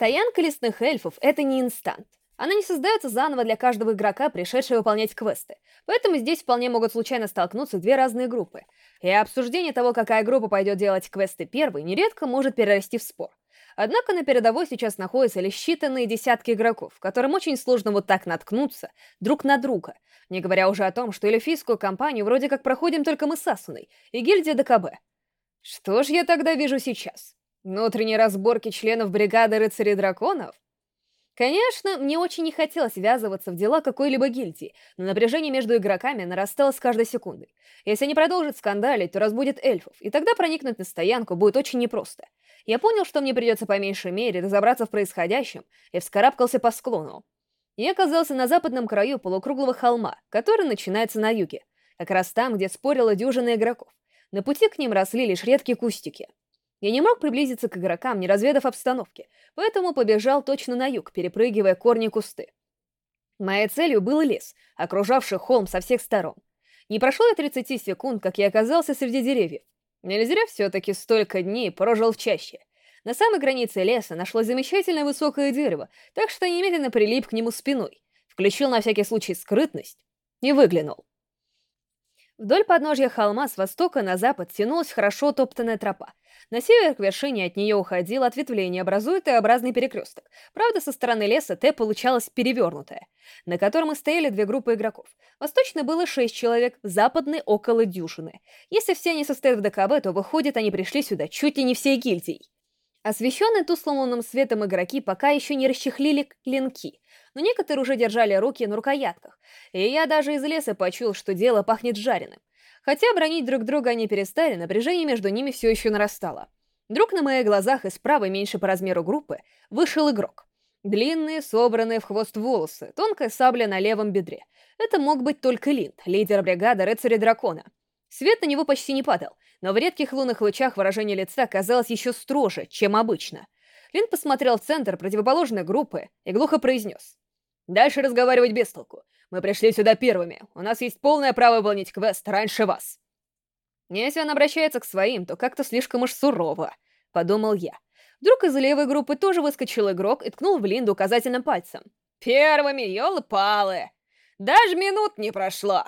Стоянка лесных эльфов — это не инстант. Она не создается заново для каждого игрока, пришедшего выполнять квесты, поэтому здесь вполне могут случайно столкнуться две разные группы. И обсуждение того, какая группа пойдет делать квесты первой, нередко может перерасти в спор. Однако на передовой сейчас находятся лишь считанные десятки игроков, которым очень сложно вот так наткнуться друг на друга, не говоря уже о том, что эльфийскую кампанию вроде как проходим только мы с Асуной и гильдия ДКБ. Что ж я тогда вижу сейчас? Внутренние разборки членов бригады рыцарей драконов? Конечно, мне очень не хотелось ввязываться в дела какой-либо гильдии, но напряжение между игроками нарастало с каждой секундой. Если они продолжат скандалить, то разбудят эльфов, и тогда проникнуть на стоянку будет очень непросто. Я понял, что мне придется по меньшей мере разобраться в происходящем, и вскарабкался по склону. Я оказался на западном краю полукруглого холма, который начинается на юге, как раз там, где спорила дюжина игроков. На пути к ним росли лишь редкие кустики. Я не мог приблизиться к игрокам, не разведав обстановки, поэтому побежал точно на юг, перепрыгивая корни кусты. Моей целью был лес, окружавший холм со всех сторон. Не прошло и 30 секунд, как я оказался среди деревьев. Нельзя все-таки столько дней прожил в чаще. На самой границе леса нашлось замечательное высокое дерево, так что немедленно прилип к нему спиной, включил на всякий случай скрытность и выглянул. Вдоль подножья холма с востока на запад тянулась хорошо топтанная тропа. На север к вершине от нее уходило ответвление, образуя Т-образный перекресток. Правда, со стороны леса Т получалось перевернутое, на котором и стояли две группы игроков. Восточной было шесть человек, западной — около дюжины. Если все они состоят в ДКБ, то, выходит, они пришли сюда чуть ли не всей гильдией. Освещенные тусклым лунным светом игроки пока еще не расчехлили клинки, но некоторые уже держали руки на рукоятках, и я даже из леса почуял, что дело пахнет жареным. Хотя бронить друг друга они перестали, напряжение между ними все еще нарастало. Вдруг на моих глазах из правой меньше по размеру группы вышел игрок. Длинные, собранные в хвост волосы, тонкая сабля на левом бедре. Это мог быть только Линд, лидер бригады рыцаря дракона. Свет на него почти не падал, но в редких лунных лучах выражение лица казалось еще строже, чем обычно. Линд посмотрел в центр противоположной группы и глухо произнес. Дальше разговаривать без толку. Мы пришли сюда первыми. У нас есть полное право выполнить квест раньше вас. Если он обращается к своим, то как-то слишком уж сурово, подумал я. Вдруг из левой группы тоже выскочил игрок и ткнул в Линду указательным пальцем. «Первыми, ёлы-палы! Даже минут не прошло!»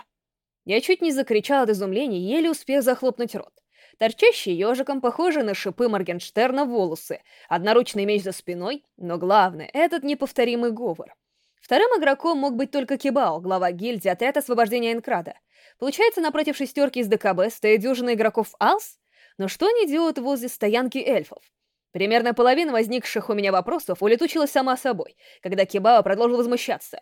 Я чуть не закричал от изумления, еле успев захлопнуть рот. Торчащие ежиком, похожие на шипы Моргенштерна волосы, одноручный меч за спиной, но главное — этот неповторимый говор. Вторым игроком мог быть только Кибао, глава гильдии отряд освобождения Энкрада. Получается, напротив шестерки из ДКБ стоит дюжина игроков АЛС? Но что они делают возле стоянки эльфов? Примерно половина возникших у меня вопросов улетучилась сама собой, когда Кибао продолжил возмущаться.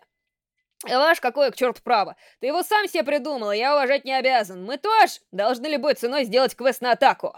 «Ваш какое к черту право? Ты его сам себе придумал, я уважать не обязан. Мы тоже должны любой ценой сделать квест на атаку».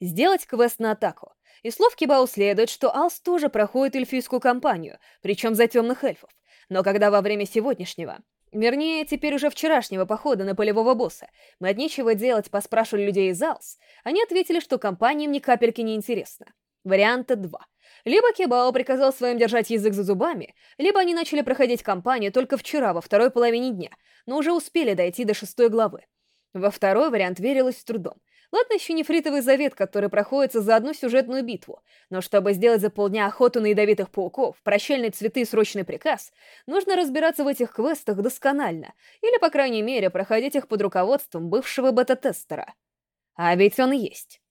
Сделать квест на атаку. Из слов Кибао следует, что Алс тоже проходит эльфийскую кампанию, причем за темных эльфов. Но когда во время сегодняшнего, вернее, теперь уже вчерашнего похода на полевого босса, мы от нечего делать поспрашивали людей из Алс, они ответили, что компания им ни капельки не интересна. Варианта 2. Либо Кебао приказал своим держать язык за зубами, либо они начали проходить кампанию только вчера, во второй половине дня, но уже успели дойти до шестой главы. Во второй вариант верилось с трудом. Ладно еще нефритовый завет, который проходится за одну сюжетную битву, но чтобы сделать за полдня охоту на ядовитых пауков, прощальные цветы и срочный приказ, нужно разбираться в этих квестах досконально, или, по крайней мере, проходить их под руководством бывшего бета-тестера. А ведь он есть.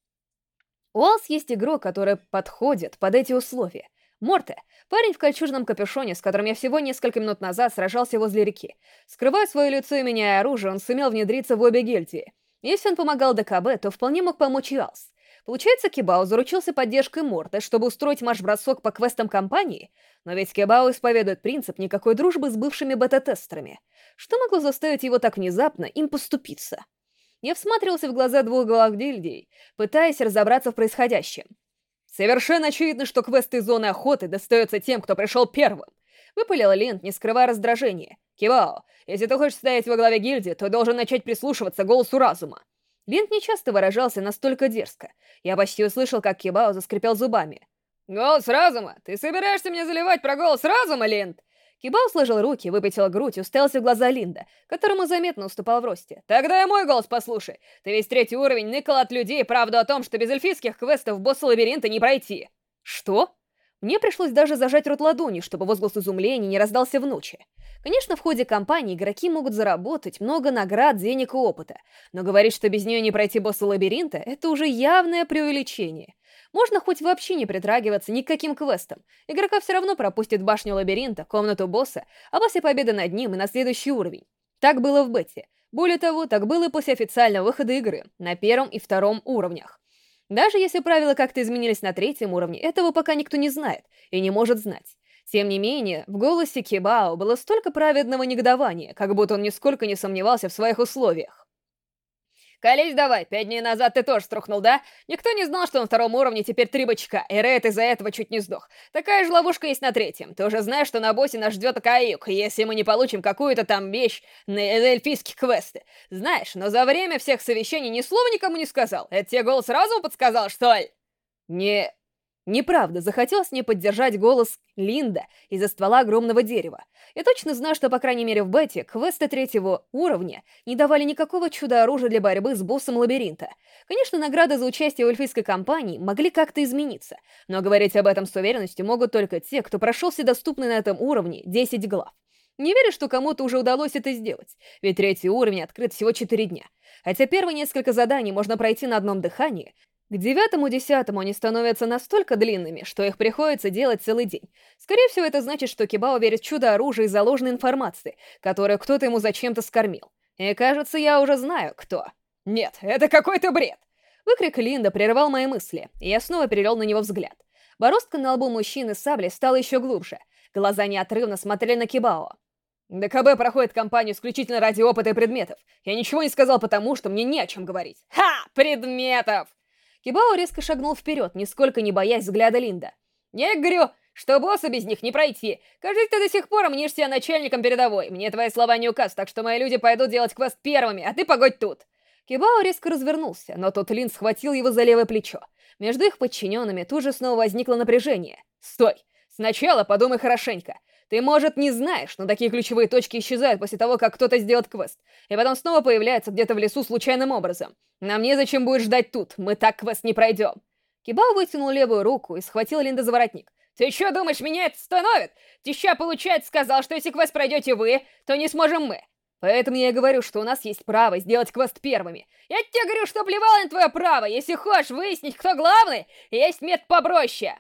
У Алс есть игрок, который подходит под эти условия. Морте — парень в кольчужном капюшоне, с которым я всего несколько минут назад сражался возле реки. Скрывая свое лицо и меняя оружие, он сумел внедриться в обе гильдии — если он помогал ДКБ, то вполне мог помочь и Алс. Получается, Кибао заручился поддержкой Морта, чтобы устроить марш-бросок по квестам компании, но ведь Кибао исповедует принцип никакой дружбы с бывшими бета-тестерами. Что могло заставить его так внезапно им поступиться? Я всматривался в глаза двух глав гильдий, пытаясь разобраться в происходящем. Совершенно очевидно, что квесты зоны охоты достаются тем, кто пришел первым. Выпалил Лент, не скрывая раздражения. Кивао, если ты хочешь стоять во главе гильдии, то должен начать прислушиваться голосу разума. Линд нечасто выражался настолько дерзко. Я почти услышал, как Кибао заскрипел зубами. «Голос разума? Ты собираешься мне заливать про голос разума, Линд?» Кибао сложил руки, выпятил грудь и уставился в глаза Линда, которому заметно уступал в росте. «Тогда и мой голос послушай. Ты весь третий уровень ныкал от людей правду о том, что без эльфийских квестов босса лабиринта не пройти». «Что?» Мне пришлось даже зажать рот ладонью, чтобы возглас изумления не раздался в ночи. Конечно, в ходе кампании игроки могут заработать много наград, денег и опыта, но говорить, что без нее не пройти босса лабиринта, это уже явное преувеличение. Можно хоть вообще не притрагиваться ни к каким квестам. Игрока все равно пропустит башню лабиринта, комнату босса, а после победы над ним и на следующий уровень. Так было в бете. Более того, так было и после официального выхода игры, на первом и втором уровнях. Даже если правила как-то изменились на третьем уровне, этого пока никто не знает и не может знать. Тем не менее, в голосе Кибао было столько праведного негодования, как будто он нисколько не сомневался в своих условиях. «Колись давай, пять дней назад ты тоже струхнул, да? Никто не знал, что на втором уровне теперь три бычка, и Рейд из-за этого чуть не сдох. Такая же ловушка есть на третьем. Ты уже знаешь, что на боссе нас ждет Акаюк, если мы не получим какую-то там вещь на эльфийские квесты. Знаешь, но за время всех совещаний ни слова никому не сказал. Это тебе голос разума подсказал, что ли?» «Не... Неправда, захотелось мне поддержать голос Линда из-за ствола огромного дерева. Я точно знаю, что, по крайней мере, в бете квесты третьего уровня не давали никакого чуда-оружия для борьбы с боссом лабиринта. Конечно, награды за участие в эльфийской кампании могли как-то измениться, но говорить об этом с уверенностью могут только те, кто прошел все доступные на этом уровне 10 глав. Не верю, что кому-то уже удалось это сделать, ведь третий уровень открыт всего 4 дня. Хотя первые несколько заданий можно пройти на одном дыхании, к девятому-десятому они становятся настолько длинными, что их приходится делать целый день. Скорее всего, это значит, что Кибао верит в чудо-оружие из-за ложной информации, которую кто-то ему зачем-то скормил. И кажется, я уже знаю, кто. Нет, это какой-то бред! Выкрик Линда прервал мои мысли, и я снова перевел на него взгляд. Бороздка на лбу мужчины с саблей стала еще глубже. Глаза неотрывно смотрели на Кибао. ДКБ проходит кампанию исключительно ради опыта и предметов. Я ничего не сказал потому, что мне не о чем говорить. Ха! Предметов! Кибао резко шагнул вперед, нисколько не боясь взгляда Линда. «Я говорю, что босса без них не пройти. Кажется, ты до сих пор мнишь себя начальником передовой. Мне твои слова не указ, так что мои люди пойдут делать квест первыми, а ты погодь тут». Кибао резко развернулся, но тот Лин схватил его за левое плечо. Между их подчиненными тут же снова возникло напряжение. «Стой! Сначала подумай хорошенько. Ты, может, не знаешь, но такие ключевые точки исчезают после того, как кто-то сделает квест, и потом снова появляются где-то в лесу случайным образом. Нам незачем будет ждать тут, мы так квест не пройдем. Кибао вытянул левую руку и схватил Линда за воротник. «Ты что, думаешь, меня это остановит? Тища, получается, сказал, что если квест пройдете вы, то не сможем мы. Поэтому я говорю, что у нас есть право сделать квест первыми. Я тебе говорю, что плевал на твое право. Если хочешь выяснить, кто главный, есть метод попроще.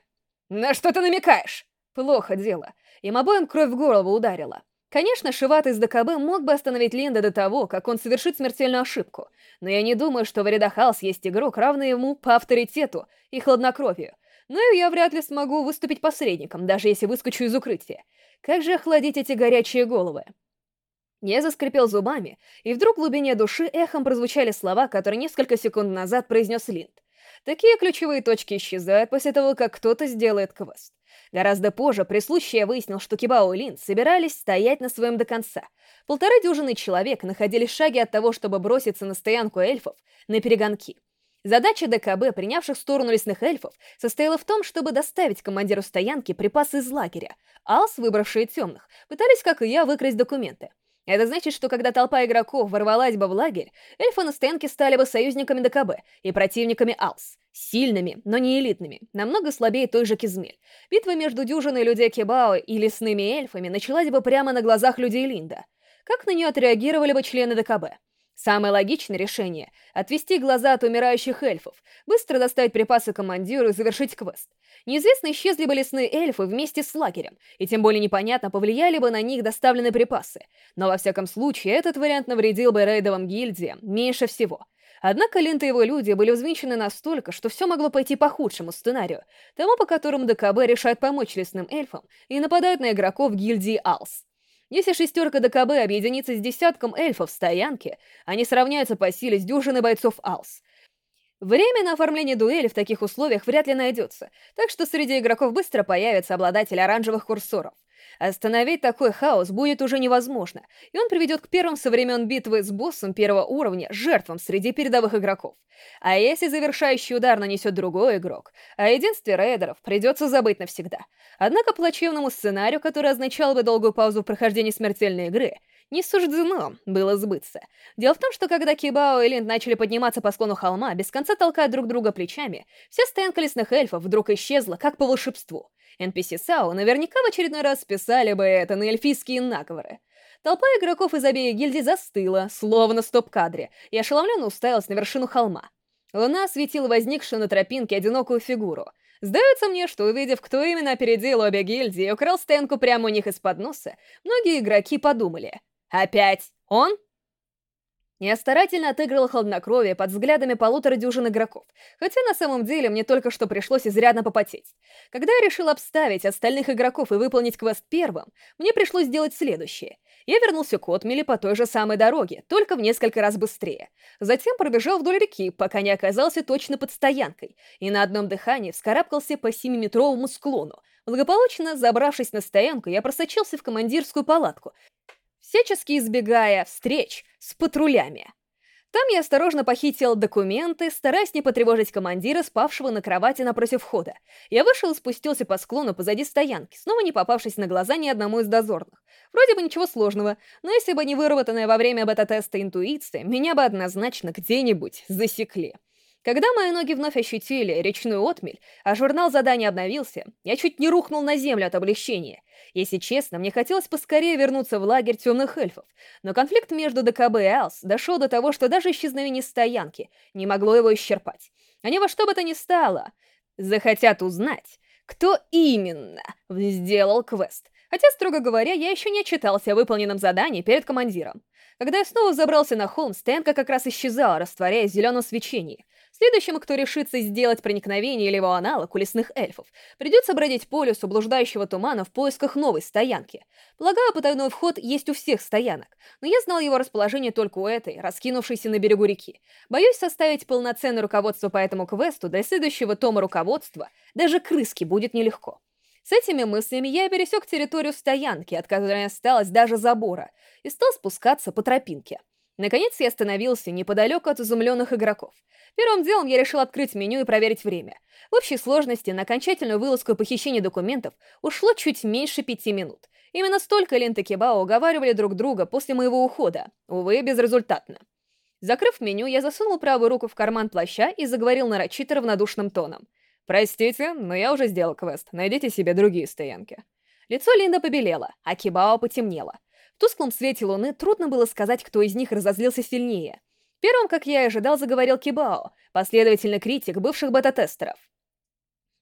На что ты намекаешь? Плохо дело. Им обоим кровь в голову ударила. Конечно, Шиват из ДКБ мог бы остановить Линда до того, как он совершит смертельную ошибку, но я не думаю, что в рядах Халс есть игрок, равный ему по авторитету и хладнокровию. Но и я вряд ли смогу выступить посредником, даже если выскочу из укрытия. Как же охладить эти горячие головы? Я заскрипел зубами, и вдруг в глубине души эхом прозвучали слова, которые несколько секунд назад произнес Линд. Такие ключевые точки исчезают после того, как кто-то сделает квест. Гораздо позже при случае я выяснил, что Кибао и Лин собирались стоять на своем до конца. Полторы дюжины человек находились в шаге от того, чтобы броситься на стоянку эльфов на перегонки. Задача ДКБ, принявших сторону лесных эльфов, состояла в том, чтобы доставить командиру стоянки припасы из лагеря. Алс, выбравшие темных, пытались, как и я, выкрасть документы. Это значит, что когда толпа игроков ворвалась бы в лагерь, эльфы на стоянке стали бы союзниками ДКБ и противниками Алс. Сильными, но не элитными, намного слабее той же Кизмель. Битва между дюжиной людей Кебао и лесными эльфами началась бы прямо на глазах людей Линда. Как на нее отреагировали бы члены ДКБ? Самое логичное решение — отвести глаза от умирающих эльфов, быстро доставить припасы командиру и завершить квест. Неизвестно, исчезли бы лесные эльфы вместе с лагерем, и тем более непонятно, повлияли бы на них доставленные припасы. Но во всяком случае, этот вариант навредил бы рейдовым гильдиям меньше всего. Однако Линт и его люди были взвинчены настолько, что все могло пойти по худшему сценарию, тому, по которому ДКБ решает помочь лесным эльфам и нападают на игроков гильдии Алс. Если шестерка ДКБ объединится с десятком эльфов в стоянке, они сравняются по силе с дюжиной бойцов Алс. Время на оформление дуэли в таких условиях вряд ли найдется, так что среди игроков быстро появится обладатель оранжевых курсоров. Остановить такой хаос будет уже невозможно, и он приведет к первым со времен битвы с боссом первого уровня жертвам среди передовых игроков. А если завершающий удар нанесет другой игрок, о единстве рейдеров придется забыть навсегда. Однако плачевному сценарию, который означал бы долгую паузу в прохождении смертельной игры, не суждено было сбыться. Дело в том, что когда Кибао и Линд начали подниматься по склону холма, без конца толкая друг друга плечами, вся стоянка лесных эльфов вдруг исчезла, как по волшебству. NPC Сао наверняка в очередной раз списали бы это на эльфийские наговоры. Толпа игроков из обеих гильдий застыла, словно стоп-кадре, и ошеломленно уставилась на вершину холма. Луна осветила возникшую на тропинке одинокую фигуру. Сдается мне, что увидев, кто именно опередил обе гильдии и украл стенку прямо у них из-под носа, многие игроки подумали «Опять он?» Я старательно отыгрывал хладнокровие под взглядами полутора дюжин игроков, хотя на самом деле мне только что пришлось изрядно попотеть. Когда я решил обставить остальных игроков и выполнить квест первым, мне пришлось сделать следующее. Я вернулся к Отмеле по той же самой дороге, только в несколько раз быстрее. Затем пробежал вдоль реки, пока не оказался точно под стоянкой, и на одном дыхании вскарабкался по 7-метровому склону. Благополучно забравшись на стоянку, я просочился в командирскую палатку, всячески избегая встреч с патрулями. Там я осторожно похитил документы, стараясь не потревожить командира, спавшего на кровати напротив входа. Я вышел и спустился по склону позади стоянки, снова не попавшись на глаза ни одному из дозорных. Вроде бы ничего сложного, но если бы не выработанная во время бета-теста интуиция, меня бы однозначно где-нибудь засекли. Когда мои ноги вновь ощутили речную отмель, а журнал заданий обновился, я чуть не рухнул на землю от облегчения. Если честно, мне хотелось поскорее вернуться в лагерь темных эльфов, но конфликт между ДКБ и Алс дошел до того, что даже исчезновение стоянки не могло его исчерпать. Они во что бы то ни стало захотят узнать, кто именно сделал квест. Хотя, строго говоря, я еще не отчитался о выполненном задании перед командиром. Когда я снова забрался на холм, стенка как раз исчезала, растворяясь в зеленом свечении. Следующему, кто решится сделать проникновение или его аналог у лесных эльфов, придется бродить по лесу блуждающего тумана в поисках новой стоянки. Полагаю, потайной вход есть у всех стоянок, но я знал его расположение только у этой, раскинувшейся на берегу реки. Боюсь составить полноценное руководство по этому квесту до следующего тома руководства, даже крыски будет нелегко. С этими мыслями я пересек территорию стоянки, от которой осталось даже забора, и стал спускаться по тропинке. Наконец я остановился неподалеку от изумленных игроков. Первым делом я решил открыть меню и проверить время. В общей сложности на окончательную вылазку и похищение документов ушло чуть меньше пяти минут. Именно столько Лент и Кибао уговаривали друг друга после моего ухода. Увы, безрезультатно. Закрыв меню, я засунул правую руку в карман плаща и заговорил нарочито равнодушным тоном. «Простите, но я уже сделал квест. Найдите себе другие стоянки». Лицо Линда побелело, а Кибао потемнело. В тусклом свете луны трудно было сказать, кто из них разозлился сильнее. Первым, как я и ожидал, заговорил Кибао, последовательный критик бывших бета-тестеров.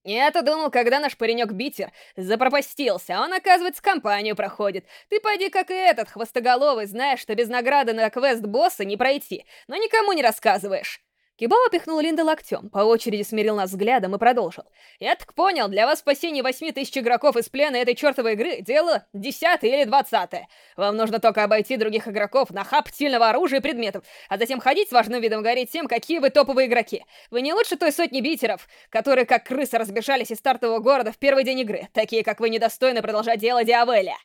«Я-то думал, когда наш паренек-битер запропастился, а он, оказывается, компанию проходит. Ты пойди, как и этот, хвостоголовый, знаешь, что без награды на квест босса не пройти, но никому не рассказываешь». Кибао пихнул Линда локтем, по очереди смирил нас взглядом и продолжил. «Я так понял, для вас спасение восьми тысяч игроков из плена этой чертовой игры — дело десятое или двадцатое. Вам нужно только обойти других игроков, нахап сильного оружия и предметов, а затем ходить с важным видом говорить тем, какие вы топовые игроки. Вы не лучше той сотни битеров, которые как крысы разбежались из стартового города в первый день игры, такие как вы недостойны продолжать дело Диавеля».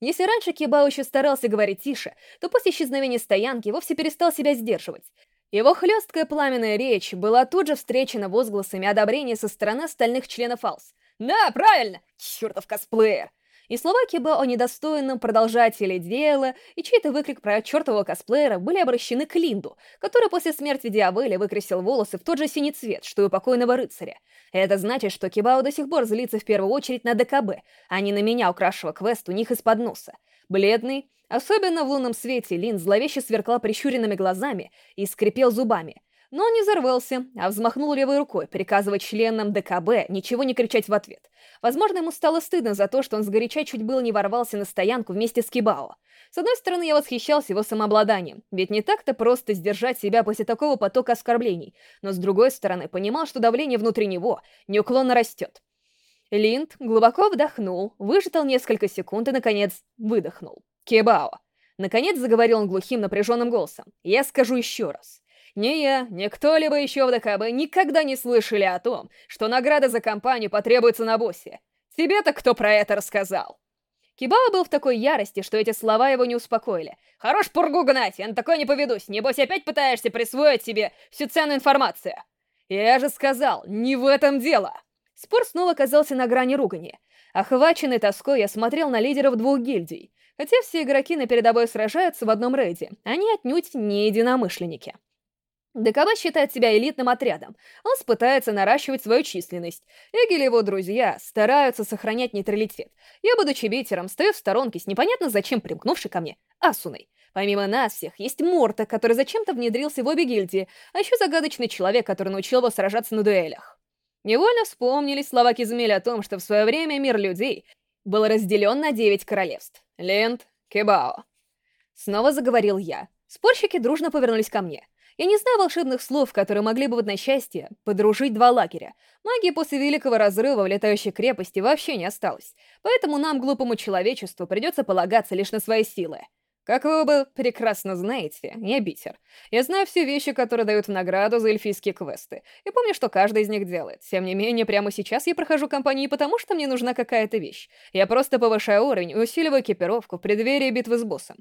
Если раньше Кибао еще старался говорить тише, то после исчезновения стоянки вовсе перестал себя сдерживать. Его хлесткая пламенная речь была тут же встречена возгласами одобрения со стороны остальных членов АЛС. «Да, правильно! Чертов косплеер!» И слова Киба о недостойном продолжателе дела и чей-то выкрик про чертового косплеера были обращены к Линду, который после смерти Диавеля выкрасил волосы в тот же синий цвет, что и у покойного рыцаря. Это значит, что Кибао до сих пор злится в первую очередь на ДКБ, а не на меня, украшего квест у них из-под носа. Бледный, особенно в лунном свете, Лин зловеще сверкал прищуренными глазами и скрипел зубами. Но он не взорвался, а взмахнул левой рукой, приказывая членам ДКБ ничего не кричать в ответ. Возможно, ему стало стыдно за то, что он сгоряча чуть было не ворвался на стоянку вместе с Кибао. С одной стороны, я восхищался его самообладанием, ведь не так-то просто сдержать себя после такого потока оскорблений, но с другой стороны, понимал, что давление внутри него неуклонно растет. Линд глубоко вдохнул, выждал несколько секунд и, наконец, выдохнул. «Кебао!» Наконец заговорил он глухим напряженным голосом. «Я скажу еще раз. Ни я, ни кто-либо еще в ДКБ никогда не слышали о том, что награда за компанию потребуется на боссе. Тебе-то кто про это рассказал?» Кибао был в такой ярости, что эти слова его не успокоили. «Хорош пургу гнать, я на такое не поведусь. Небось опять пытаешься присвоить себе всю ценную информацию». «Я же сказал, не в этом дело!» Спор снова оказался на грани ругани. Охваченный тоской, я смотрел на лидеров двух гильдий. Хотя все игроки на передовой сражаются в одном рейде, они отнюдь не единомышленники. ДКБ считает себя элитным отрядом. Он пытается наращивать свою численность. Эгель и его друзья стараются сохранять нейтралитет. Я, будучи битером, стою в сторонке с непонятно зачем примкнувшей ко мне Асуной. Помимо нас всех, есть Морта, который зачем-то внедрился в обе гильдии, а еще загадочный человек, который научил его сражаться на дуэлях. Невольно вспомнились слова Кизмеля о том, что в свое время мир людей был разделен на девять королевств. Лент, Кебао. Снова заговорил я. Спорщики дружно повернулись ко мне. Я не знаю волшебных слов, которые могли бы в одно счастье подружить два лагеря. Магии после Великого Разрыва в летающей крепости вообще не осталось. Поэтому нам, глупому человечеству, придется полагаться лишь на свои силы. Как вы оба прекрасно знаете, я битер. Я знаю все вещи, которые дают в награду за эльфийские квесты, и помню, что каждый из них делает. Тем не менее, прямо сейчас я прохожу кампанию потому, что мне нужна какая-то вещь. Я просто повышаю уровень и усиливаю экипировку в преддверии битвы с боссом.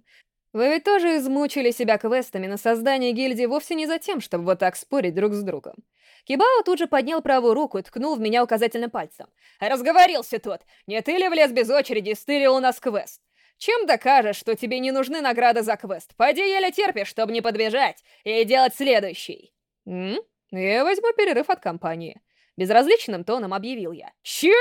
Вы ведь тоже измучили себя квестами на создание гильдии вовсе не за тем, чтобы вот так спорить друг с другом. Кибао тут же поднял правую руку и ткнул в меня указательным пальцем. «Разговорился тот! Не ты ли влез без очереди и стырил у нас квест? Чем докажешь, что тебе не нужны награды за квест? Пойди еле терпишь, чтобы не подбежать и делать следующий. М? Я возьму перерыв от компании. Безразличным тоном объявил я. Че?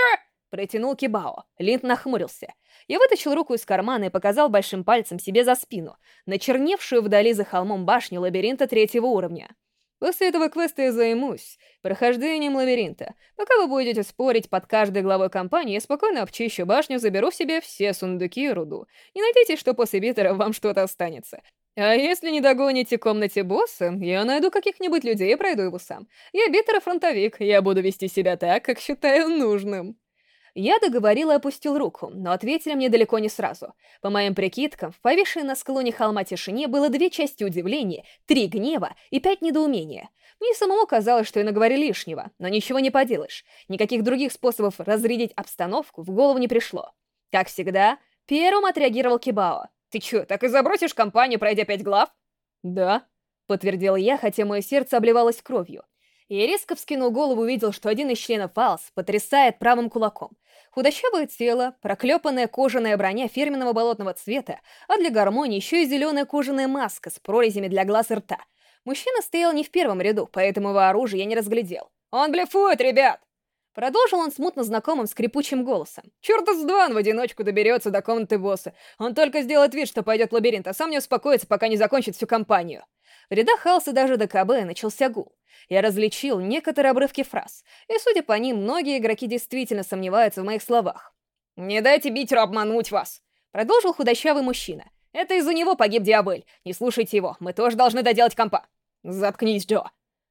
Протянул Кибао. Линд нахмурился. Я вытащил руку из кармана и показал большим пальцем себе за спину, начерневшую вдали за холмом башню лабиринта третьего уровня. После этого квеста я займусь прохождением лабиринта. Пока вы будете спорить под каждой главой кампании, я спокойно обчищу башню, заберу в себе все сундуки и руду. Не надейтесь, что после битера вам что-то останется. А если не догоните комнате босса, я найду каких-нибудь людей и пройду его сам. Я битер фронтовик, я буду вести себя так, как считаю нужным. Я договорил и опустил руку, но ответили мне далеко не сразу. По моим прикидкам, в повисшей на склоне холма тишине было две части удивления, три гнева и пять недоумения. Мне самому казалось, что я наговорил лишнего, но ничего не поделаешь. Никаких других способов разрядить обстановку в голову не пришло. Как всегда, первым отреагировал Кибао. «Ты чё, так и забросишь компанию, пройдя пять глав?» «Да», — подтвердил я, хотя мое сердце обливалось кровью. Я резко вскинул голову и увидел, что один из членов Фалс потрясает правым кулаком. Худощавое тело, проклепанная кожаная броня фирменного болотного цвета, а для гармонии еще и зеленая кожаная маска с прорезями для глаз и рта. Мужчина стоял не в первом ряду, поэтому его оружие я не разглядел. «Он блефует, ребят!» Продолжил он смутно знакомым скрипучим голосом. «Чёрта с два он в одиночку доберется до комнаты босса. Он только сделает вид, что пойдет в лабиринт, а сам не успокоится, пока не закончит всю компанию». В рядах Халса даже до КБ начался гул. Я различил некоторые обрывки фраз, и, судя по ним, многие игроки действительно сомневаются в моих словах. «Не дайте Битеру обмануть вас!» Продолжил худощавый мужчина. «Это из-за него погиб Диабель. Не слушайте его, мы тоже должны доделать компа». «Заткнись, Джо!»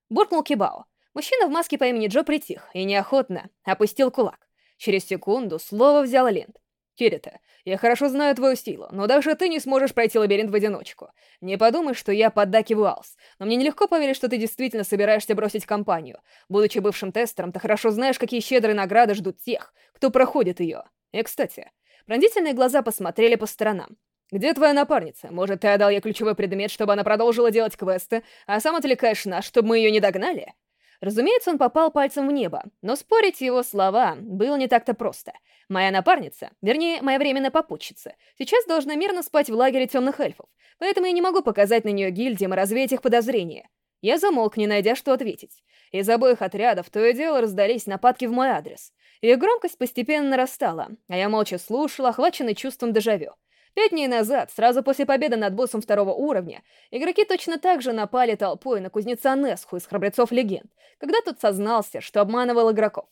Буркнул Кибао. Мужчина в маске по имени Джо притих и неохотно опустил кулак. Через секунду слово взял Линд. «Кирита, я хорошо знаю твою силу, но даже ты не сможешь пройти лабиринт в одиночку. Не подумай, что я поддакиваю Алс, но мне нелегко поверить, что ты действительно собираешься бросить компанию. Будучи бывшим тестером, ты хорошо знаешь, какие щедрые награды ждут тех, кто проходит ее. И, кстати, пронзительные глаза посмотрели по сторонам. «Где твоя напарница? Может, ты отдал ей ключевой предмет, чтобы она продолжила делать квесты, а сам отвлекаешь нас, чтобы мы ее не догнали?» Разумеется, он попал пальцем в небо, но спорить его слова было не так-то просто. Моя напарница, вернее, моя временная попутчица, сейчас должна мирно спать в лагере темных эльфов, поэтому я не могу показать на нее гильдиям и развеять их подозрения. Я замолк, не найдя, что ответить. Из обоих отрядов то и дело раздались нападки в мой адрес. Их громкость постепенно нарастала, а я молча слушал, охваченный чувством дежавю. Пять дней назад, сразу после победы над боссом второго уровня, игроки точно так же напали толпой на кузнеца Несху из Храбрецов Легенд, когда тот сознался, что обманывал игроков.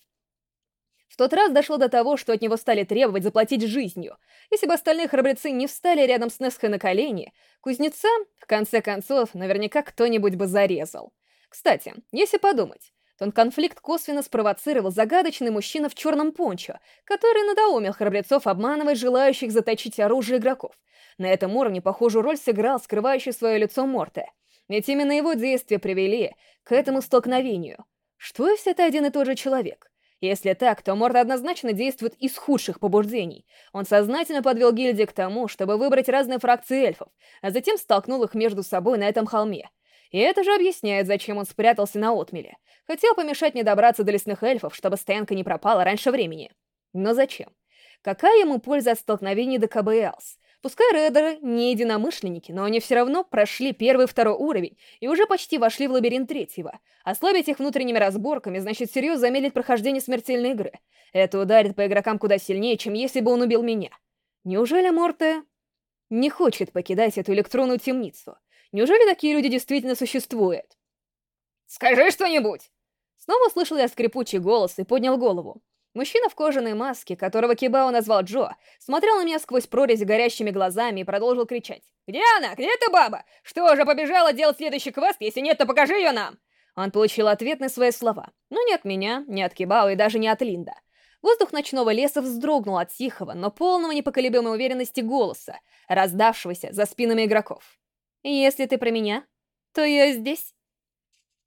В тот раз дошло до того, что от него стали требовать заплатить жизнью. Если бы остальные храбрецы не встали рядом с Несхой на колени, кузнеца, в конце концов, наверняка кто-нибудь бы зарезал. Кстати, если подумать, то конфликт косвенно спровоцировал загадочный мужчина в черном пончо, который надоумил храбрецов обманывать желающих заточить оружие игроков. На этом уровне похожую роль сыграл скрывающий свое лицо Морте. Ведь именно его действия привели к этому столкновению. Что если это один и тот же человек? Если так, то Морт однозначно действует из худших побуждений. Он сознательно подвел гильдии к тому, чтобы выбрать разные фракции эльфов, а затем столкнул их между собой на этом холме. И это же объясняет, зачем он спрятался на отмеле. Хотел помешать мне добраться до лесных эльфов, чтобы стоянка не пропала раньше времени. Но зачем? Какая ему польза от столкновений до КБЛС? Пускай рейдеры не единомышленники, но они все равно прошли первый и второй уровень и уже почти вошли в лабиринт третьего. Ослабить их внутренними разборками значит серьезно замедлить прохождение смертельной игры. Это ударит по игрокам куда сильнее, чем если бы он убил меня. Неужели Морте не хочет покидать эту электронную темницу? Неужели такие люди действительно существуют? «Скажи что-нибудь!» Снова услышал я скрипучий голос и поднял голову. Мужчина в кожаной маске, которого Кибао назвал Джо, смотрел на меня сквозь прорезь горящими глазами и продолжил кричать. «Где она? Где эта баба? Что же, побежала делать следующий квест? Если нет, то покажи ее нам!» Он получил ответ на свои слова, но не от меня, не от Кибао и даже не от Линда. Воздух ночного леса вздрогнул от тихого, но полного непоколебимой уверенности голоса, раздавшегося за спинами игроков. «Если ты про меня, то я здесь».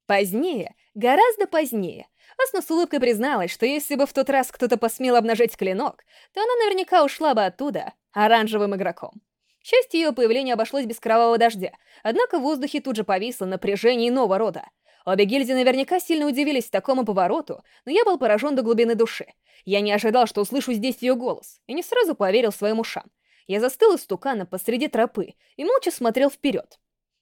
Позднее, гораздо позднее, Асна с улыбкой призналась, что если бы в тот раз кто-то посмел обнажить клинок, то она наверняка ушла бы оттуда оранжевым игроком. К счастью, ее появление обошлось без кровавого дождя, однако в воздухе тут же повисло напряжение иного рода. Обе гильдии наверняка сильно удивились такому повороту, но я был поражен до глубины души. Я не ожидал, что услышу здесь ее голос, и не сразу поверил своим ушам. Я застыл истукана посреди тропы и молча смотрел вперед.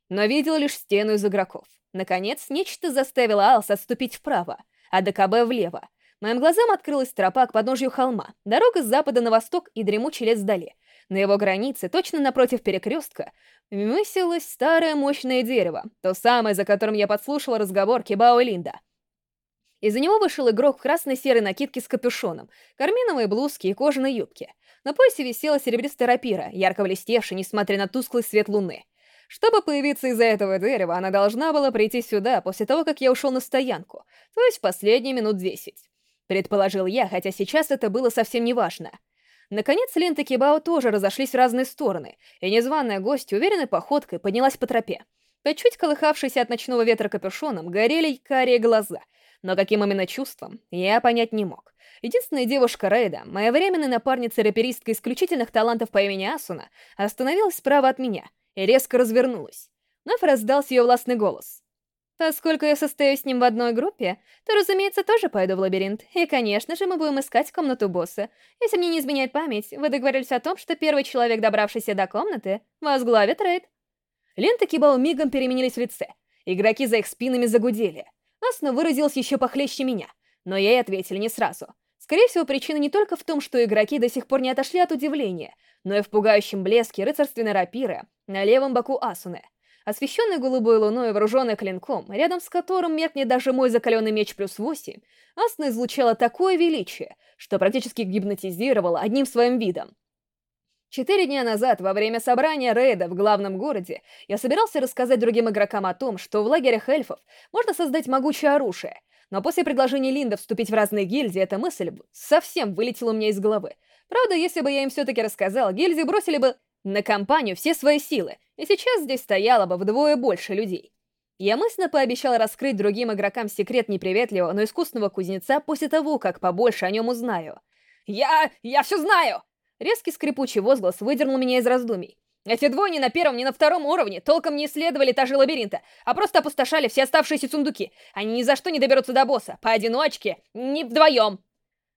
Но видел лишь стену из игроков. Наконец, нечто заставило Алс отступить вправо, а ДКБ влево. Моим глазам открылась тропа к подножью холма, дорога с запада на восток и дремучий лес вдали. На его границе, точно напротив перекрестка, высилось старое мощное дерево, то самое, за которым я подслушала разговор Кибао и Линда. Из-за него вышел игрок в красно-серой накидке с капюшоном, карминовой блузке и кожаной юбке. На поясе висела серебристая рапира, ярко блестевшая, несмотря на тусклый свет луны. Чтобы появиться из-за этого дерева, она должна была прийти сюда после того, как я ушел на стоянку, то есть последние минут десять. Предположил я, хотя сейчас это было совсем не важно. Наконец, Линта и Кибао тоже разошлись в разные стороны, и незваная гостья уверенной походкой поднялась по тропе. Под чуть колыхавшийся от ночного ветра капюшоном горели карие глаза, но каким именно чувством, я понять не мог. Единственная девушка Рейда, моя временная напарница-раперистка исключительных талантов по имени Асуна, остановилась справа от меня — и резко развернулась. Вновь раздался ее властный голос. Поскольку я состою с ним в одной группе, то, разумеется, тоже пойду в лабиринт. И, конечно же, мы будем искать комнату босса. Если мне не изменяет память, вы договорились о том, что первый человек, добравшийся до комнаты, возглавит рейд. Лента Кибао мигом переменились в лице. Игроки за их спинами загудели. Асна выразилась еще похлеще меня, но ей ответили не сразу. Скорее всего, причина не только в том, что игроки до сих пор не отошли от удивления, но и в пугающем блеске рыцарственной рапиры на левом боку Асуны. Освещенный голубой луной и вооруженный клинком, рядом с которым меркнет даже мой закаленный меч плюс восемь, Асуна излучала такое величие, что практически гипнотизировала одним своим видом. Четыре дня назад, во время собрания рейда в главном городе, я собирался рассказать другим игрокам о том, что в лагерях эльфов можно создать могучее оружие, но после предложения Линда вступить в разные гильдии, эта мысль совсем вылетела у меня из головы. Правда, если бы я им все-таки рассказал, гильдии бросили бы на компанию все свои силы, и сейчас здесь стояло бы вдвое больше людей. Я мысленно пообещал раскрыть другим игрокам секрет неприветливого, но искусного кузнеца после того, как побольше о нем узнаю. «Я... я все знаю!» Резкий скрипучий возглас выдернул меня из раздумий. Эти двое ни на первом, ни на втором уровне толком не исследовали этажи лабиринта, а просто опустошали все оставшиеся сундуки. Они ни за что не доберутся до босса, поодиночке, не вдвоем.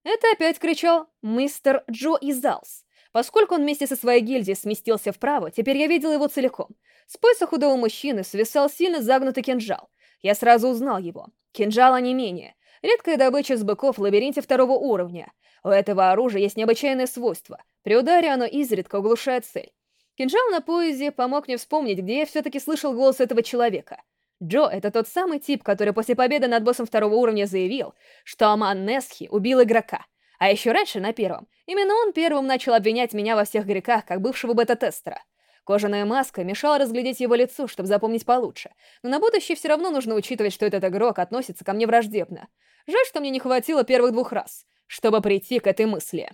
Это опять кричал мистер Джо Изалс. Поскольку он вместе со своей гильдией сместился вправо, теперь я видел его целиком. С пояса худого мужчины свисал сильно загнутый кинжал. Я сразу узнал его. Кинжал, не менее. Редкая добыча с быков в лабиринте второго уровня. У этого оружия есть необычайное свойство. При ударе оно изредка углушает цель. Кинжал на поясе помог мне вспомнить, где я все-таки слышал голос этого человека. Джо — это тот самый тип, который после победы над боссом второго уровня заявил, что Аман Несхи убил игрока. А еще раньше, на первом, именно он первым начал обвинять меня во всех грехах, как бывшего бета-тестера. Кожаная маска мешала разглядеть его лицо, чтобы запомнить получше, но на будущее все равно нужно учитывать, что этот игрок относится ко мне враждебно. Жаль, что мне не хватило первых двух раз, чтобы прийти к этой мысли.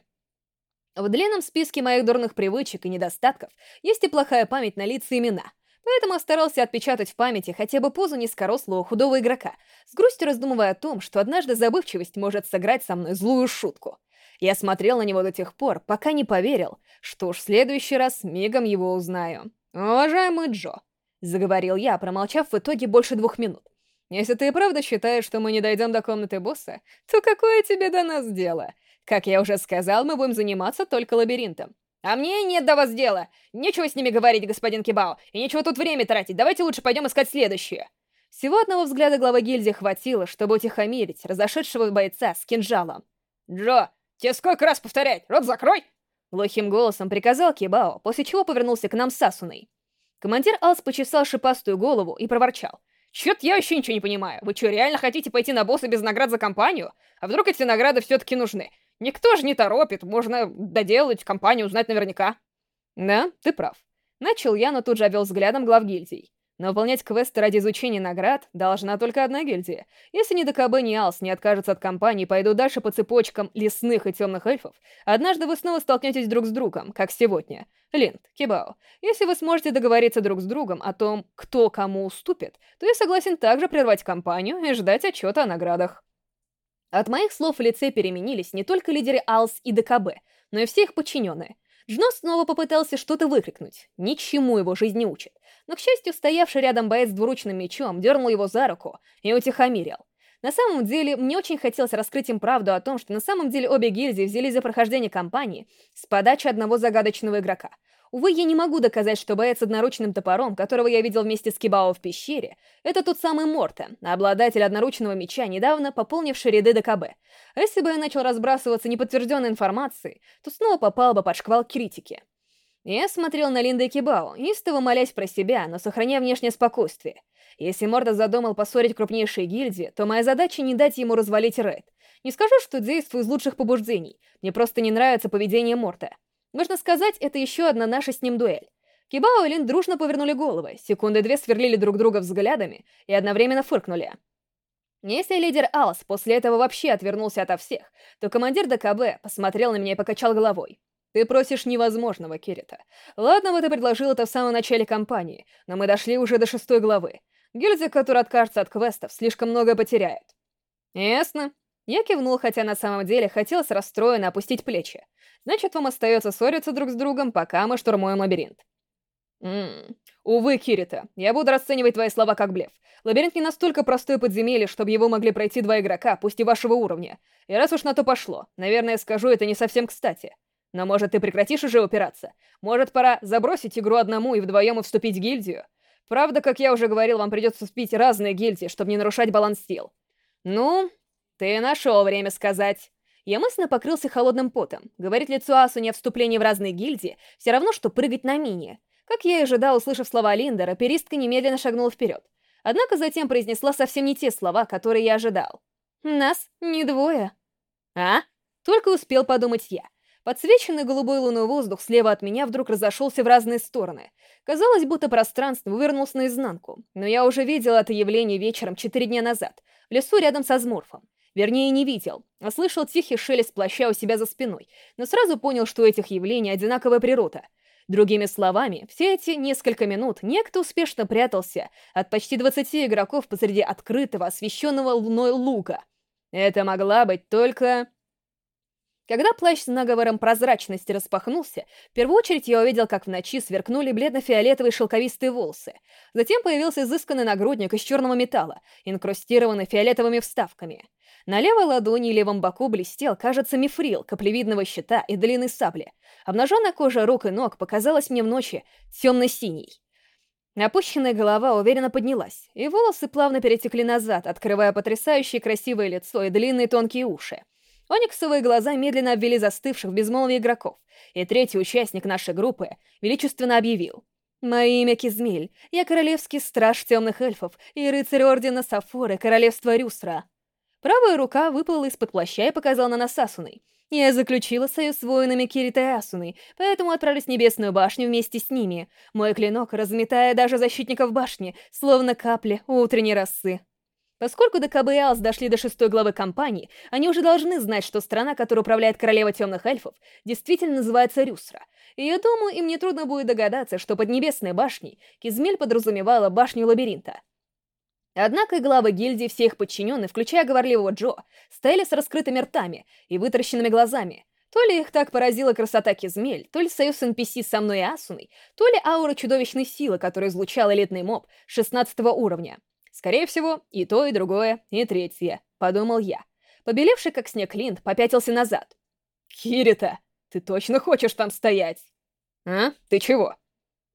В длинном списке моих дурных привычек и недостатков есть и плохая память на лица и имена — Поэтому старался отпечатать в памяти хотя бы позу низкорослого худого игрока, с грустью раздумывая о том, что однажды забывчивость может сыграть со мной злую шутку. Я смотрел на него до тех пор, пока не поверил, что уж в следующий раз мигом его узнаю. «Уважаемый Джо», — заговорил я, промолчав в итоге больше двух минут. «Если ты и правда считаешь, что мы не дойдем до комнаты босса, то какое тебе до нас дело? Как я уже сказал, мы будем заниматься только лабиринтом. «А мне нет до вас дела! Нечего с ними говорить, господин Кибао, и нечего тут время тратить, давайте лучше пойдем искать следующее!» Всего одного взгляда главы гильдии хватило, чтобы утихомирить разошедшего бойца с кинжалом. «Джо, тебе сколько раз повторять? Рот закрой!» Глухим голосом приказал Кибао, после чего повернулся к нам с Сасуной. Командир Алс почесал шипастую голову и проворчал. «Чё-то я вообще ничего не понимаю. Вы что, реально хотите пойти на босса без наград за компанию? А вдруг эти награды все-таки нужны? Никто же не торопит, можно доделать компанию, узнать наверняка». «Да, ты прав». Начал я, но тут же обвел взглядом глав гильдий. Но выполнять квесты ради изучения наград должна только одна гильдия. Если ни ДКБ, ни Алс не откажутся от компании и пойдут дальше по цепочкам лесных и темных эльфов, однажды вы снова столкнетесь друг с другом, как сегодня. Линд, Кибао, если вы сможете договориться друг с другом о том, кто кому уступит, то я согласен также прервать компанию и ждать отчета о наградах. От моих слов в лице переменились не только лидеры Алс и ДКБ, но и все их подчиненные. Джно снова попытался что-то выкрикнуть. Ничему его жизнь не учит. Но, к счастью, стоявший рядом боец с двуручным мечом дернул его за руку и утихомирил. На самом деле, мне очень хотелось раскрыть им правду о том, что на самом деле обе гильдии взялись за прохождение кампании с подачи одного загадочного игрока — Увы, я не могу доказать, что боец с одноручным топором, которого я видел вместе с Кибао в пещере, это тот самый Морта, обладатель одноручного меча, недавно пополнивший ряды ДКБ. А если бы я начал разбрасываться неподтвержденной информацией, то снова попал бы под шквал критики. Я смотрел на Линда и Кибао, истово молясь про себя, но сохраняя внешнее спокойствие. Если Морта задумал поссорить крупнейшие гильдии, то моя задача не дать ему развалить рейд. Не скажу, что действую из лучших побуждений, мне просто не нравится поведение Морта. Можно сказать, это еще одна наша с ним дуэль. Кибао и Лин дружно повернули головы, секунды две сверлили друг друга взглядами и одновременно фыркнули. Если лидер Алс после этого вообще отвернулся ото всех, то командир ДКБ посмотрел на меня и покачал головой. «Ты просишь невозможного, Кирита. Ладно, вот ты предложил это в самом начале кампании, но мы дошли уже до шестой главы. Гильдия, которая откажется от квестов, слишком многое потеряет». «Ясно». Я кивнул, хотя на самом деле хотелось расстроенно опустить плечи. Значит, вам остается ссориться друг с другом, пока мы штурмуем лабиринт. Ммм... Увы, Кирита, я буду расценивать твои слова как блеф. Лабиринт не настолько простой подземелье, чтобы его могли пройти два игрока, пусть и вашего уровня. И раз уж на то пошло, наверное, скажу это не совсем кстати. Но может ты прекратишь уже упираться? Может пора забросить игру одному и вдвоем и вступить в гильдию? Правда, как я уже говорил, вам придется вступить разные гильдии, чтобы не нарушать баланс сил. Ну, ты нашел время сказать. Я мысленно покрылся холодным потом. Говорить лицу Асуни о вступлении в разные гильдии все равно, что прыгать на мине. Как я и ожидал, услышав слова Линдера, перистка немедленно шагнула вперед. Однако затем произнесла совсем не те слова, которые я ожидал. «Нас не двое». «А?» Только успел подумать я. Подсвеченный голубой луной воздух слева от меня вдруг разошелся в разные стороны. Казалось, будто пространство вывернулось наизнанку, но я уже видел это явление вечером четыре дня назад, в лесу рядом со Змурфом. Вернее, не видел, а слышал тихий шелест плаща у себя за спиной, но сразу понял, что у этих явлений одинаковая природа. Другими словами, все эти несколько минут некто успешно прятался от почти 20 игроков посреди открытого, освещенного луной луга. Это могла быть только... Когда плащ с наговором прозрачности распахнулся, в первую очередь я увидел, как в ночи сверкнули бледно-фиолетовые шелковистые волосы. Затем появился изысканный нагрудник из черного металла, инкрустированный фиолетовыми вставками. На левой ладони и левом боку блестел, кажется, мифрил, каплевидного щита и длинной сабли. Обнаженная кожа рук и ног показалась мне в ночи темно-синей. Опущенная голова уверенно поднялась, и волосы плавно перетекли назад, открывая потрясающее красивое лицо и длинные тонкие уши. Ониксовые глаза медленно обвели застывших в безмолвии игроков, и третий участник нашей группы величественно объявил. «Мое имя Кизмель, я королевский страж темных эльфов и рыцарь Ордена Сафоры Королевства Рюсра». Правая рука выплыла из-под плаща и показала на нас Асуной. Я заключила союз с воинами Кирита и Асуной, поэтому отправлюсь в Небесную башню вместе с ними. Мой клинок, разметая даже защитников башни, словно капли утренней росы. Поскольку ДКБ и Алс дошли до шестой главы кампании, они уже должны знать, что страна, которая управляет королева темных эльфов, действительно называется Рюсра. И я думаю, им нетрудно будет догадаться, что под Небесной башней Кизмель подразумевала башню лабиринта. Однако главы гильдии все их подчиненные, включая говорливого Джо, стояли с раскрытыми ртами и вытаращенными глазами. То ли их так поразила красота Кизмель, то ли союз NPC со мной и Асуной, то ли аура чудовищной силы, которую излучал элитный моб 16 уровня. Скорее всего, и то, и другое, и третье, подумал я. Побелевший как снег Линд попятился назад. «Кирита, ты точно хочешь там стоять?» А? Ты чего?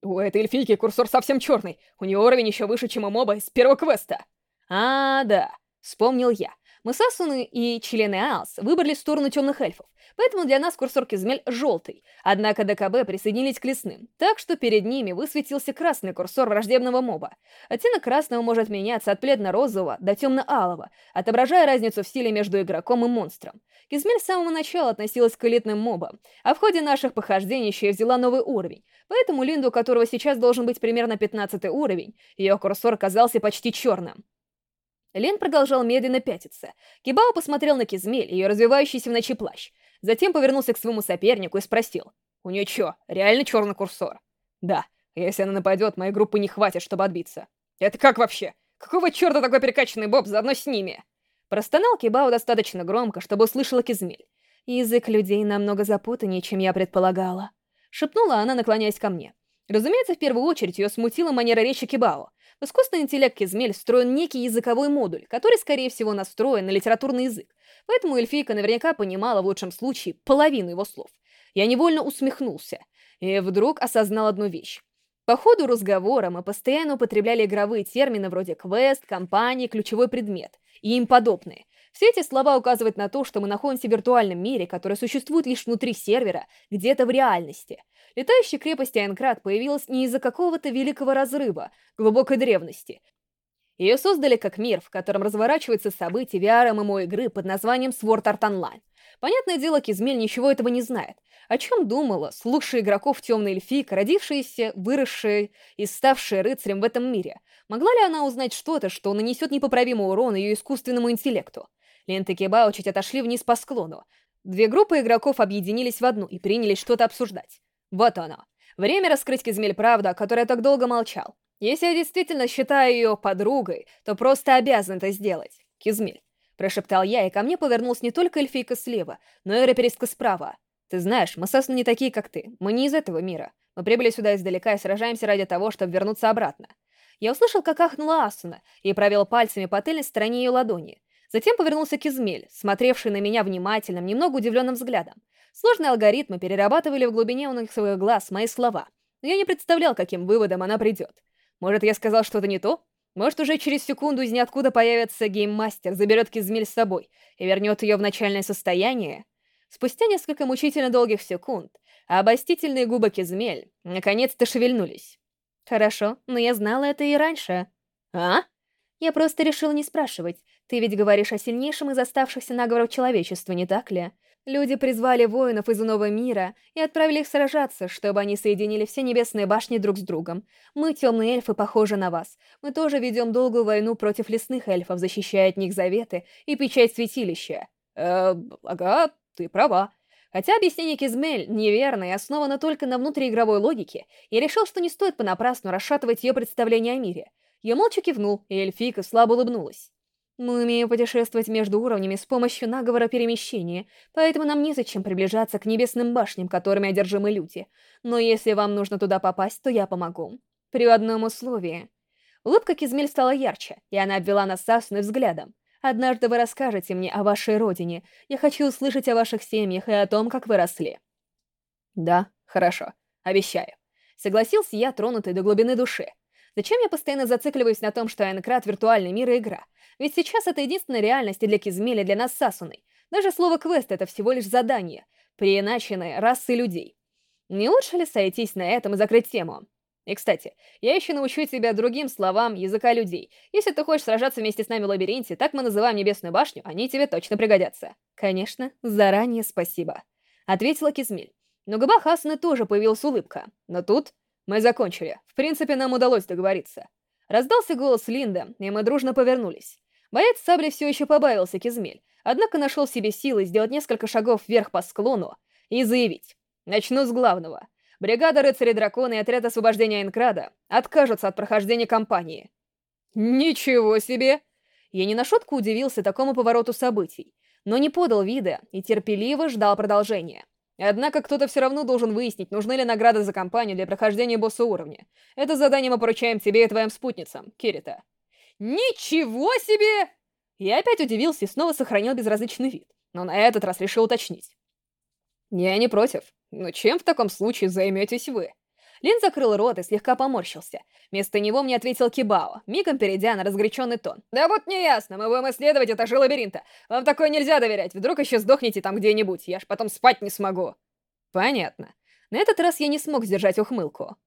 У этой эльфийки курсор совсем черный. У нее уровень еще выше, чем у моба из первого квеста. А, да. Вспомнил я. Мы с Асуны и члены АЛС выбрали сторону темных эльфов, поэтому для нас курсор Кизмель желтый, однако ДКБ присоединились к лесным, так что перед ними высветился красный курсор враждебного моба. Оттенок красного может меняться от бледно-розового до темно-алого, отображая разницу в стиле между игроком и монстром. Кизмель с самого начала относилась к элитным мобам, а в ходе наших похождений еще и взяла новый уровень, поэтому Линду, у которого сейчас должен быть примерно 15 уровень, ее курсор казался почти черным. Лен продолжал медленно пятиться. Кибао посмотрел на Кизмель, ее развивающийся в ночи плащ. Затем повернулся к своему сопернику и спросил. «У нее чё, реально черный курсор?» «Да. Если она нападет, моей группы не хватит, чтобы отбиться». «Это как вообще? Какого черта такой перекачанный Боб заодно с ними?» Простонал Кибао достаточно громко, чтобы услышала Кизмель. «Язык людей намного запутаннее, чем я предполагала», — шепнула она, наклоняясь ко мне. Разумеется, в первую очередь ее смутила манера речи Кибао. В искусственный интеллект Кизмель встроен некий языковой модуль, который, скорее всего, настроен на литературный язык. Поэтому эльфийка наверняка понимала в лучшем случае половину его слов. Я невольно усмехнулся и вдруг осознал одну вещь. По ходу разговора мы постоянно употребляли игровые термины вроде «квест», «компания», «ключевой предмет» и им подобные. Все эти слова указывают на то, что мы находимся в виртуальном мире, который существует лишь внутри сервера, где-то в реальности. Летающая крепость Айнкрат появилась не из-за какого-то великого разрыва, глубокой древности. Ее создали как мир, в котором разворачиваются события VR-ММО-игры под названием Sword Art Online. Понятное дело, Кизмель ничего этого не знает. О чем думала, слушая игроков темной эльфийка, родившаяся, выросшая и ставшая рыцарем в этом мире? Могла ли она узнать что-то, что нанесет непоправимый урон ее искусственному интеллекту? Ленты Кебао чуть отошли вниз по склону. Две группы игроков объединились в одну и принялись что-то обсуждать. Вот оно. Время раскрыть Кизмель правду, о которой я так долго молчал. Если я действительно считаю ее подругой, то просто обязан это сделать. Кизмель. Прошептал я, и ко мне повернулась не только эльфийка слева, но и раперистка справа. Ты знаешь, мы сосны не такие, как ты. Мы не из этого мира. Мы прибыли сюда издалека и сражаемся ради того, чтобы вернуться обратно. Я услышал, как ахнула Асуна, и провел пальцами по тыльной стороне ее ладони. Затем повернулся к Измель, смотревший на меня внимательным, немного удивленным взглядом. Сложные алгоритмы перерабатывали в глубине у своих глаз мои слова, но я не представлял, каким выводом она придет. Может, я сказал что-то не то? Может, уже через секунду из ниоткуда появится гейммастер, заберет Кизмель с собой и вернет ее в начальное состояние? Спустя несколько мучительно долгих секунд, обостительные губы Кизмель наконец-то шевельнулись. Хорошо, но я знала это и раньше. А? Я просто решила не спрашивать. Ты ведь говоришь о сильнейшем из оставшихся наговоров человечества, не так ли? Люди призвали воинов из иного мира и отправили их сражаться, чтобы они соединили все небесные башни друг с другом. Мы, темные эльфы, похожи на вас. Мы тоже ведем долгую войну против лесных эльфов, защищая от них заветы и печать святилища. Э, ага, ты права. Хотя объяснение Кизмель неверно и основано только на внутриигровой логике, я решил, что не стоит понапрасну расшатывать ее представление о мире. Я молча кивнул, и эльфийка слабо улыбнулась. Мы умеем путешествовать между уровнями с помощью наговора перемещения, поэтому нам незачем приближаться к небесным башням, которыми одержимы люди. Но если вам нужно туда попасть, то я помогу. При одном условии. Улыбка Кизмель стала ярче, и она обвела нас с взглядом. «Однажды вы расскажете мне о вашей родине. Я хочу услышать о ваших семьях и о том, как вы росли». «Да, хорошо. Обещаю». Согласился я, тронутый до глубины души. Зачем я постоянно зацикливаюсь на том, что Айнкрат — виртуальный мир и игра? Ведь сейчас это единственная реальность и для Кизмели, для нас с Асуной. Даже слово «квест» — это всего лишь задание, преиначенное расой людей. Не лучше ли сойтись на этом и закрыть тему? И, кстати, я еще научу тебя другим словам языка людей. Если ты хочешь сражаться вместе с нами в лабиринте, так мы называем Небесную башню, они тебе точно пригодятся. Конечно, заранее спасибо. Ответила Кизмель. Но губах Асуны тоже появилась улыбка. Но тут мы закончили. В принципе, нам удалось договориться. Раздался голос Линда, и мы дружно повернулись. Боец сабли все еще побавился Кизмель, однако нашел в себе силы сделать несколько шагов вверх по склону и заявить. Начну с главного. Бригада рыцарей дракона и отряд освобождения Энкрада откажутся от прохождения кампании. Ничего себе! Я не на шутку удивился такому повороту событий, но не подал вида и терпеливо ждал продолжения. Однако кто-то все равно должен выяснить, нужны ли награды за кампанию для прохождения босса уровня. Это задание мы поручаем тебе и твоим спутницам, Кирита. Ничего себе! Я опять удивился и снова сохранил безразличный вид, но на этот раз решил уточнить. Я не против. Но чем в таком случае займетесь вы? Лин закрыл рот и слегка поморщился. Вместо него мне ответил Кибао, мигом перейдя на разгоряченный тон. «Да вот не ясно, мы будем исследовать этажи лабиринта. Вам такое нельзя доверять, вдруг еще сдохнете там где-нибудь, я ж потом спать не смогу». «Понятно». На этот раз я не смог сдержать ухмылку.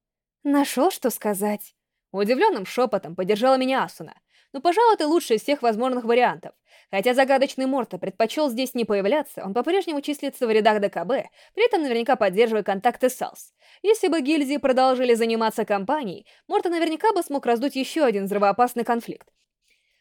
«Нашел, что сказать?» Удивленным шепотом поддержала меня Асуна. Ну, пожалуй, это лучший из всех возможных вариантов. Хотя загадочный Морта предпочел здесь не появляться, он по-прежнему числится в рядах ДКБ, при этом наверняка поддерживая контакты с АЛС. Если бы гильдии продолжили заниматься компанией, Морта наверняка бы смог раздуть еще один взрывоопасный конфликт.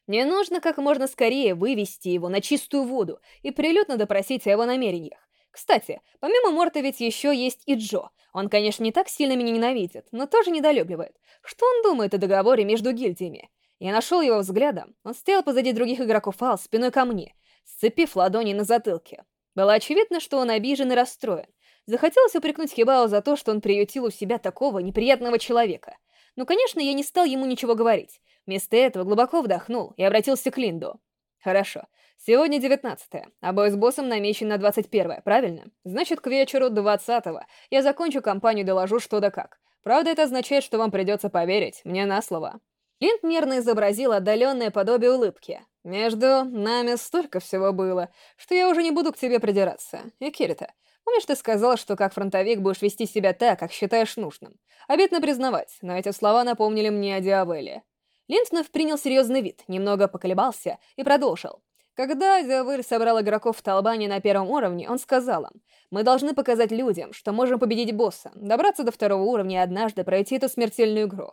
Мне нужно как можно скорее вывести его на чистую воду и прилюдно допросить о его намерениях. Кстати, помимо Морта ведь еще есть и Джо. Он, конечно, не так сильно меня ненавидит, но тоже недолюбливает. Что он думает о договоре между гильдиями? Я нашел его взглядом. Он стоял позади других игроков Ал, спиной ко мне, сцепив ладони на затылке. Было очевидно, что он обижен и расстроен. Захотелось упрекнуть Хибао за то, что он приютил у себя такого неприятного человека. Но, конечно, я не стал ему ничего говорить. Вместо этого глубоко вдохнул и обратился к Линду. «Хорошо. Сегодня 19-е, а бой с боссом намечен на 21-е, правильно? Значит, к вечеру 20-го я закончу кампанию и доложу что да как. Правда, это означает, что вам придется поверить мне на слово». Линд нервно изобразил отдаленное подобие улыбки. «Между нами столько всего было, что я уже не буду к тебе придираться. И Кирита, помнишь, ты сказал, что как фронтовик будешь вести себя так, как считаешь нужным? Обидно признавать, но эти слова напомнили мне о Диавеле». Линд вновь принял серьезный вид, немного поколебался и продолжил. Когда Диавель собрал игроков в Талбане на первом уровне, он сказал им, «Мы должны показать людям, что можем победить босса, добраться до второго уровня и однажды пройти эту смертельную игру.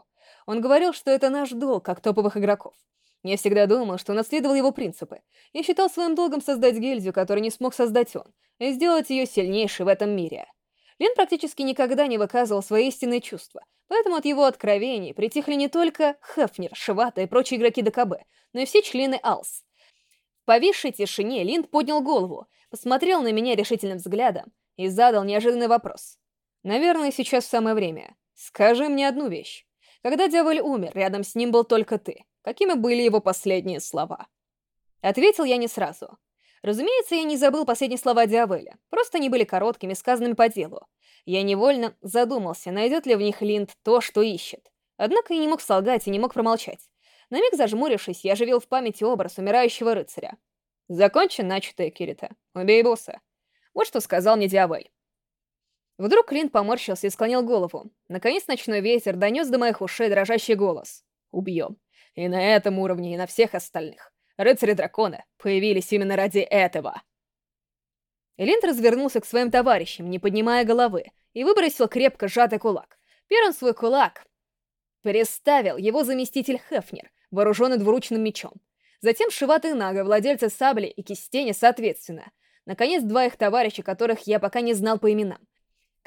Он говорил, что это наш долг, как топовых игроков. Я всегда думал, что наследовал его принципы. Я считал своим долгом создать гильдию, которую не смог создать он, и сделать ее сильнейшей в этом мире. Лин практически никогда не выказывал свои истинные чувства, поэтому от его откровений притихли не только Хефнер, Шивата и прочие игроки ДКБ, но и все члены АЛС. В повисшей тишине Линд поднял голову, посмотрел на меня решительным взглядом и задал неожиданный вопрос. «Наверное, сейчас самое время. Скажи мне одну вещь. Когда дьявол умер, рядом с ним был только ты. Какими были его последние слова? Ответил я не сразу. Разумеется, я не забыл последние слова Диавеля, просто они были короткими, сказанными по делу. Я невольно задумался, найдет ли в них Линд то, что ищет. Однако я не мог солгать и не мог промолчать. На миг зажмурившись, я оживил в памяти образ умирающего рыцаря. «Закончи начатое, Кирита. Убей босса». Вот что сказал мне Диавель. Вдруг Лин поморщился и склонил голову. Наконец ночной ветер донес до моих ушей дрожащий голос. «Убьем. И на этом уровне, и на всех остальных. Рыцари дракона появились именно ради этого». Линд развернулся к своим товарищам, не поднимая головы, и выбросил крепко сжатый кулак. Первым свой кулак переставил его заместитель Хефнер, вооруженный двуручным мечом. Затем Шивата и Нага, владельцы сабли и кистени, соответственно. Наконец, два их товарища, которых я пока не знал по именам.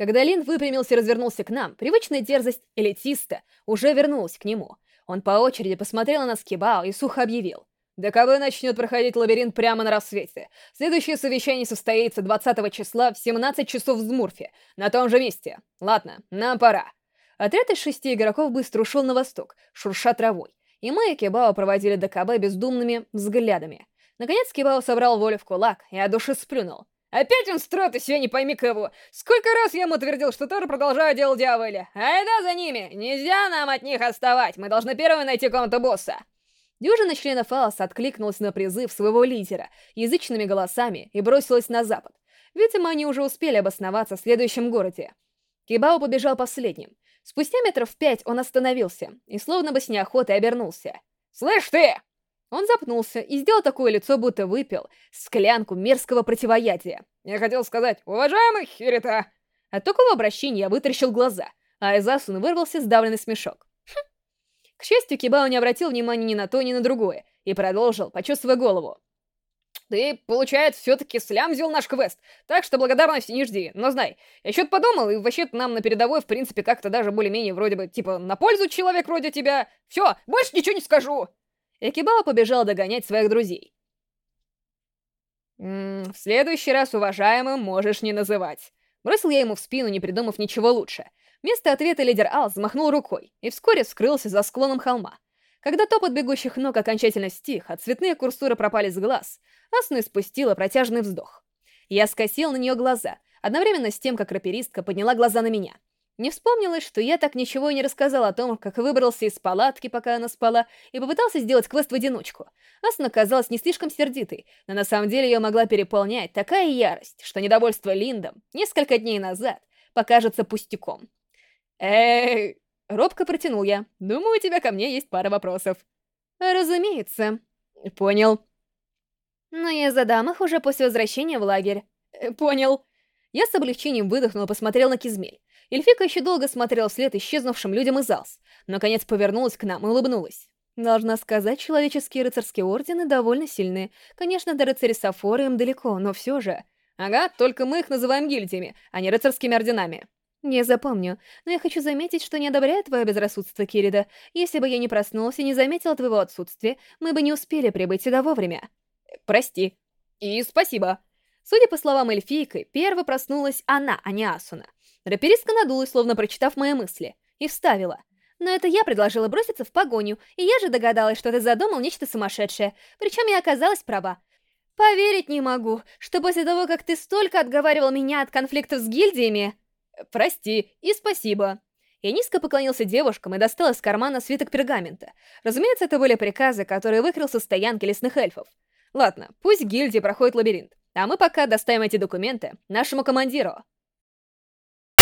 Когда Лин выпрямился и развернулся к нам, привычная дерзость элитиста уже вернулась к нему. Он по очереди посмотрел на нас Кибао и сухо объявил. ДКБ начнет проходить лабиринт прямо на рассвете. Следующее совещание состоится 20 числа в 17 часов в Змурфе, на том же месте. Ладно, нам пора. Отряд из шести игроков быстро ушел на восток, шурша травой, и мы и Кибао проводили ДКБ бездумными взглядами. Наконец Кибао собрал волю в кулак и от души сплюнул. Опять он строит из себя не пойми кого. Сколько раз я ему твердил, что тоже продолжаю делать дьяволя. А это за ними. Нельзя нам от них отставать. Мы должны первыми найти комнату босса. Дюжина членов Аласа откликнулась на призыв своего лидера язычными голосами и бросилась на запад. Видимо, они уже успели обосноваться в следующем городе. Кибао побежал последним. Спустя метров пять он остановился и словно бы с неохотой обернулся. «Слышь ты!» Он запнулся и сделал такое лицо, будто выпил склянку мерзкого противоядия. «Я хотел сказать, уважаемый Хирита!» От такого обращения я вытаращил глаза, а из Асуны вырвался сдавленный смешок. Хм. К счастью, Кибао не обратил внимания ни на то, ни на другое, и продолжил, почувствуя голову. «Ты, получается, все-таки слямзил наш квест, так что благодарности не жди. Но знай, я что-то подумал, и вообще нам на передовой, в принципе, как-то даже более-менее вроде бы, типа, на пользу человек вроде тебя. Все, больше ничего не скажу!» Экибао побежал догонять своих друзей. «М -м, «В следующий раз уважаемым можешь не называть». Бросил я ему в спину, не придумав ничего лучше. Вместо ответа лидер Ал взмахнул рукой и вскоре скрылся за склоном холма. Когда топот бегущих ног окончательно стих, а цветные курсоры пропали с глаз, Асуна спустила протяжный вздох. Я скосил на нее глаза, одновременно с тем, как раперистка подняла глаза на меня. Не вспомнилось, что я так ничего и не рассказал о том, как выбрался из палатки, пока она спала, и попытался сделать квест в одиночку. Асуна казалась не слишком сердитой, но на самом деле ее могла переполнять такая ярость, что недовольство Линдом несколько дней назад покажется пустяком. «Эй!» — робко протянул я. «Думаю, у тебя ко мне есть пара вопросов». «Разумеется». «Понял». «Но я задам их уже после возвращения в лагерь». «Понял». Я с облегчением выдохнул и посмотрел на Кизмель. Эльфика еще долго смотрела вслед исчезнувшим людям из Алс, наконец, повернулась к нам и улыбнулась. Должна сказать, человеческие рыцарские ордены довольно сильные. Конечно, до рыцарей Сафора им далеко, но все же... Ага, только мы их называем гильдиями, а не рыцарскими орденами. Я запомню, но я хочу заметить, что не одобряю твое безрассудство, Кирида. Если бы я не проснулся и не заметила твоего отсутствия, мы бы не успели прибыть сюда вовремя. Прости. И спасибо. Судя по словам эльфийки, первой проснулась она, а не Асуна. Раперистка надулась, словно прочитав мои мысли, и вставила. Но это я предложила броситься в погоню, и я же догадалась, что ты задумал нечто сумасшедшее. Причем я оказалась права. Поверить не могу, что после того, как ты столько отговаривал меня от конфликтов с гильдиями... Прости и спасибо. Я низко поклонился девушкам и достал из кармана свиток пергамента. Разумеется, это были приказы, которые выкрыл со стоянки лесных эльфов. Ладно, пусть гильдия проходит лабиринт, а мы пока доставим эти документы нашему командиру.